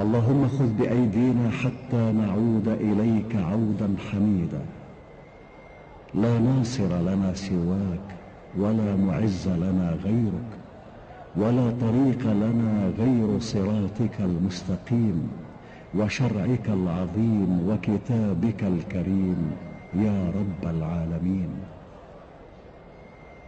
اللهم خذ بأيدينا حتى نعود إليك عودا حميدا. لا ناصر لنا سواك ولا معز لنا غيرك ولا طريق لنا غير صراطك المستقيم وشرعك العظيم وكتابك الكريم يا رب العالمين.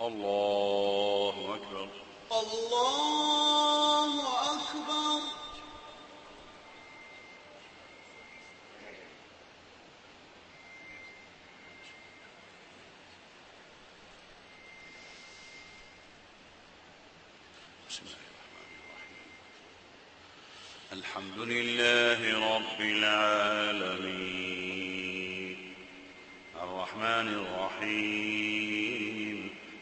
الله أكبر. الله أكبر بسم الله الرحمن الرحيم الحمد لله رب العالمين الرحمن الرحيم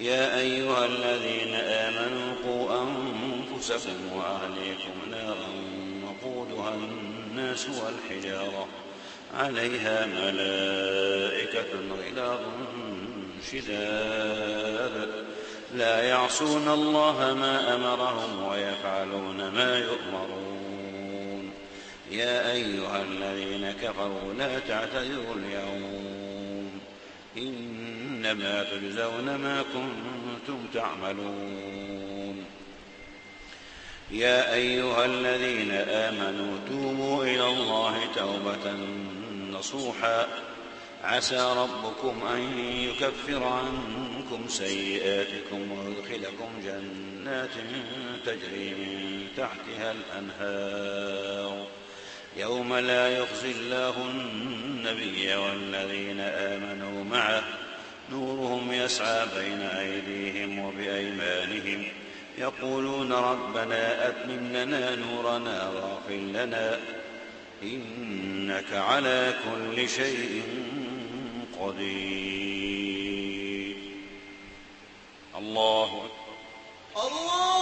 يا أيها الذين آمنوا قوا أنفسكم وأهليكم نارا وقودها الناس والحجارة عليها ملائكة غلاظ شداد. لا يعصون الله ما أمرهم ويفعلون ما يؤمرون. يا أيها الذين كفروا لا تعتذروا اليوم. إنما تجزون ما كنتم تعملون. يا أيها الذين آمنوا توبوا إلى الله توبة نصوحا. عسى ربكم أن يكفر عنكم سيئاتكم ويدخلكم جنات تجري من تحتها الأنهار. يوم لا يخزي الله النبي والذين آمنوا معه نورهم يسعى بين أيديهم وبأيمانهم. يقولون ربنا أتمم لنا نورنا واغفر لنا. إنك على كل شيء قدير. الله أكبر. الله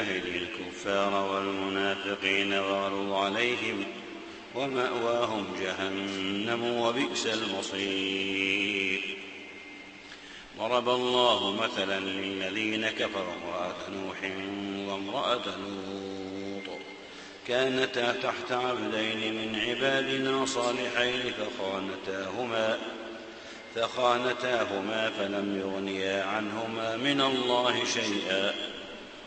جاهد الكفار والمنافقين واغلظ عليهم ومأواهم جهنم وبئس المصير. ضرب الله مثلا للذين كفروا امرأة نوح وامرأة لوط. كانتا تحت عبدين من عبادنا صالحين فخانتاهما فخانتاهما فلم يغنيا عنهما من الله شيئا.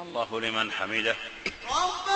الله لمن حمده. ربنا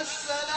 السلام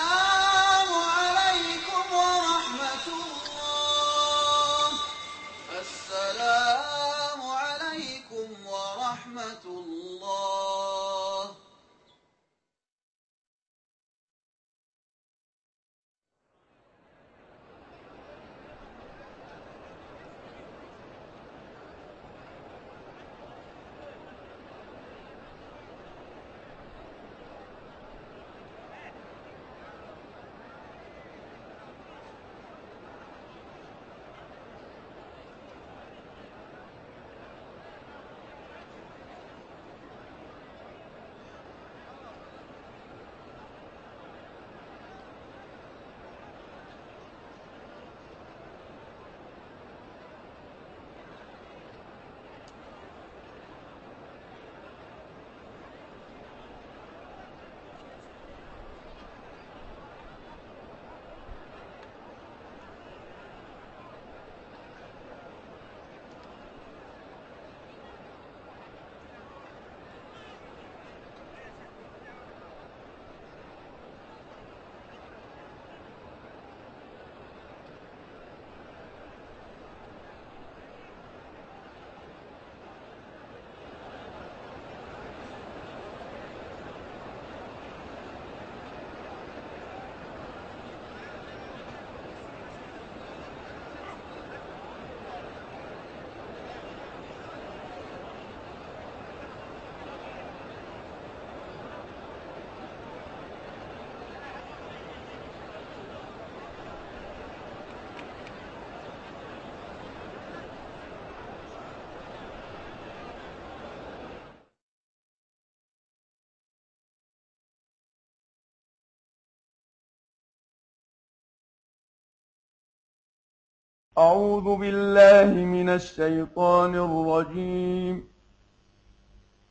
أعوذ بالله من الشيطان الرجيم.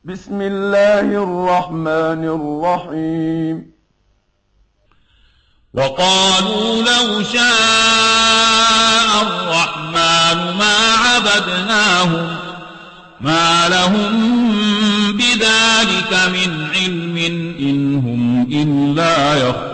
بسم الله الرحمن الرحيم. وقالوا لو شاء الرحمن ما عبدناهم ما لهم بذلك من علم إن هم إلا يخرصون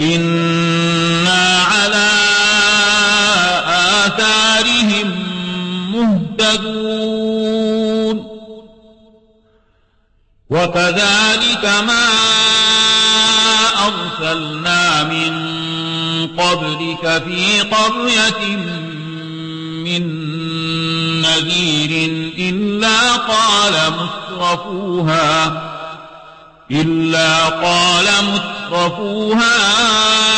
وإنا على آثارهم مهتدون. وكذلك ما أرسلنا من قبلك في قرية من نذير إلا قال مترفوها إلا قال مترفوها إنا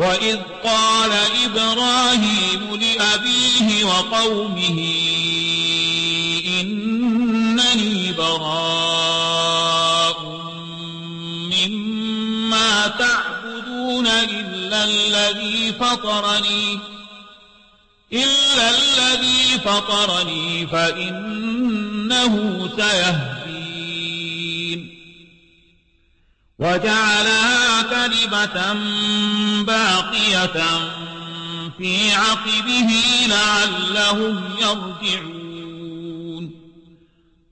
وإذ قال إبراهيم لأبيه وقومه إنني براء مما تعبدون إلا الذي فطرني إلا الذي فطرني فإنه سيهدين وجعلها كلمة باقية في عقبه لعلهم يرجعون.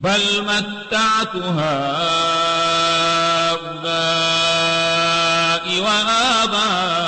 بل متعت هؤلاء وآباءهم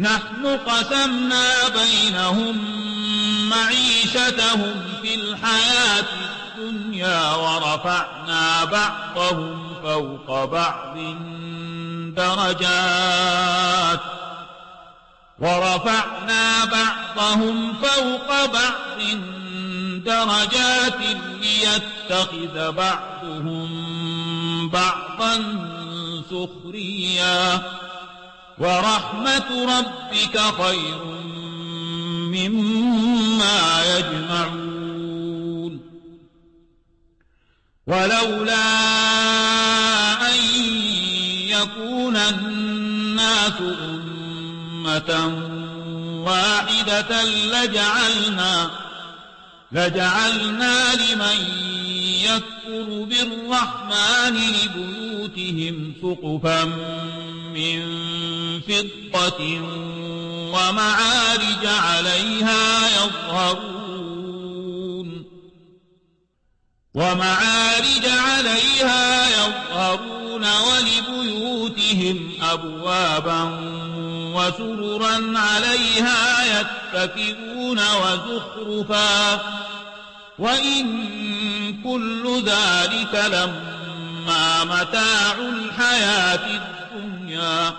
نحن قسمنا بينهم معيشتهم في الحياة الدنيا ورفعنا بعضهم فوق بعض درجات ورفعنا بعضهم فوق بعض درجات ليتخذ بعضهم بعضا سخريا ورحمة ربك خير مما يجمعون. ولولا أن يكون الناس أمة واحدة لجعلنا لجعلنا لمن يكفر بالرحمن لبيوتهم سقفا من فضة ومعارج عليها يظهرون ومعارج عليها يظهرون ولبيوتهم أبوابا وسررا عليها يتكئون وزخرفا وإن كل ذلك لما متاع الحياة الدنيا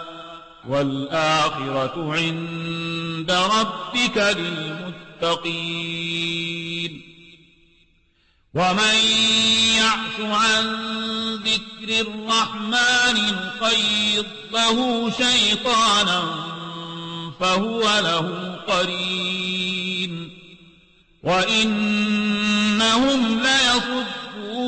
والآخرة عند ربك للمتقين. ومن يعش عن ذكر الرحمن نقيض له شيطانا فهو له قرين. وإنهم